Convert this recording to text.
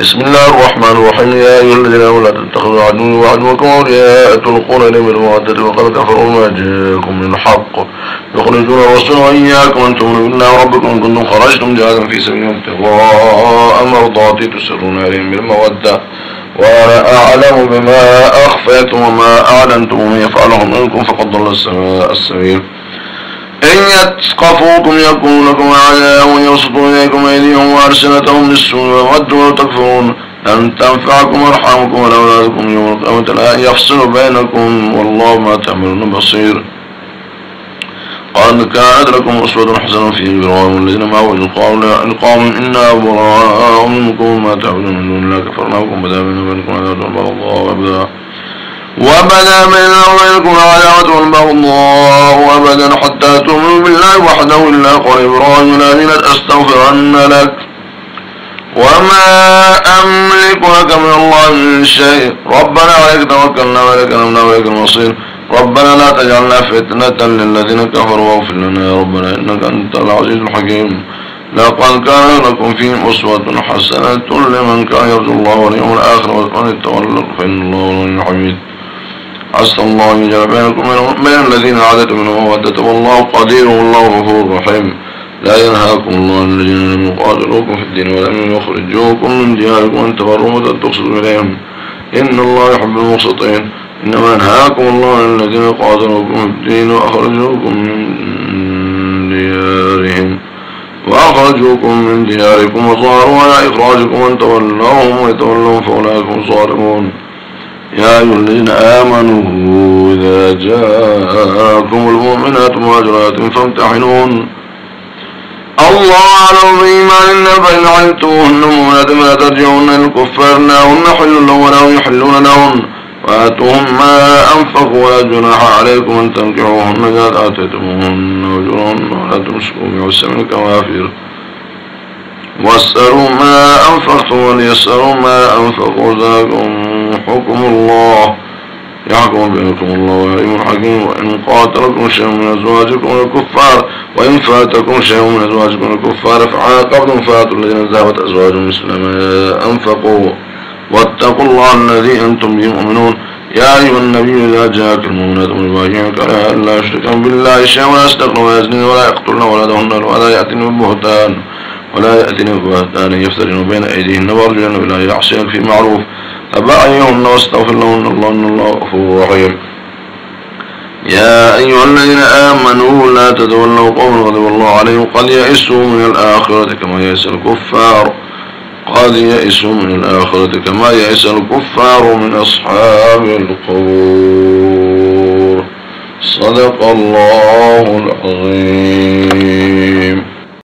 بسم الله الرحمن الرحيم يا أيها الذين آمنوا لا تتخذوا عدوي وعدوكم أولياء تلقون إليهم بالمودة وقد كفروا ما جاءكم من الحق يخرجون الرسول وإياكم أن تؤمنوا بالله ربكم إن كنتم خرجتم جهادا في سبيل ابتغاء مرضاتي تسرون إليهم بالمودة وأنا أعلم بما أخفيتم وما أعلنتم يفعله منكم فقد ضل السبيل إن يتقفوكم يكونوا لكم أعداء ويبسطوا إليكم أيديهم وألسنتهم بالسوء وودوا لو تكفرون لن تنفعكم أرحامكم ولا أولادكم يوم القيامة. لا يفصل بينكم والله ما تعملون بصير. قد كانت لكم أسوة حسنة في إبراهيم الذين معه قالوا إنا براء منكم ما تعبدون من دون الله كفرنا بكم بدا بينكم عذاب الله وأبدا. وبدا بيننا وبينكم العداوة والبغضاء أبدا حتى تؤمنوا بالله وحده إلا قال إبراهيم الذين أستغفرن لك. وما أملك لك من الله من شيء. ربنا عليك توكلنا وإليك نمنا وإليك المصير. ربنا لا تجعلنا فتنة للذين كفروا واغفر لنا يا ربنا إنك أنت العزيز الحكيم. لقد كان لكم فيهم أسوة حسنة لمن كان يرجو الله واليوم الآخر ومن يتولى فإن الله هو الحميد عسى الله أن يجعل بينكم من الذين عادت منهم مودة والله قدير والله غفور رحيم. لا ينهاكم الله عن الذين لم يقاتلوكم في الدين ولم يخرجوكم من دياركم أن تبروا وتقصدوا إليهم. إن الله يحب المقسطين. إنما ينهاكم الله عن الذين قاتلوكم في الدين وأخرجوكم من ديارهم. وأخرجوكم من دياركم وصاروا على إخراجكم أن تولوهم ويتولون فأولئك هم الصالحون يا أيها الذين آمنوا إذا جاءكم المؤمنات مهاجرات فامتحنون. الله أعلم بإيمان فإن علمتموهن مؤمنات فلا ترجعون الكفار إنهن حل لهم ولا يحلون لهن وآتوهم ما أنفقوا ولا جناح عليكم أن تنكحوهن إذا آتيتموهن أجورهن ولا تمسكوا بعسى من الكوافر. واسألوا ما أنفقتم وليسألوا ما أنفقوا ذاكم يحكم بينكم الله عليم حكيم وإن قاتلكم شيء من أزواجكم الكفار وإن فاتكم شيء من أزواجكم الكفار فعاقبتم فاتوا الذين ذهبت أزواجهم مثل ما أنفقوا واتقوا الله الذي أنتم به مؤمنون. يا أيها النبي إذا جاءك المؤمنات مبايعك على أن لا يشركن بالله شيئا ولا يسرقن ولا يزنين ولا يقتلن ولدهن ولا يأتين ببهتان ولا يأتين ببهتان يفترن بين أيديهن وأرجلن ولا يعصين في معروف. فبايعهن واستغفر لهن الله إن الله غفور رحيم. يا أيها الذين آمنوا لا تتولوا قوم غضب الله عليهم قد يئسوا من الآخرة كما يئس الكفار. قد يئسوا من الآخرة كما يئس الكفار من أصحاب القبور. صدق الله العظيم.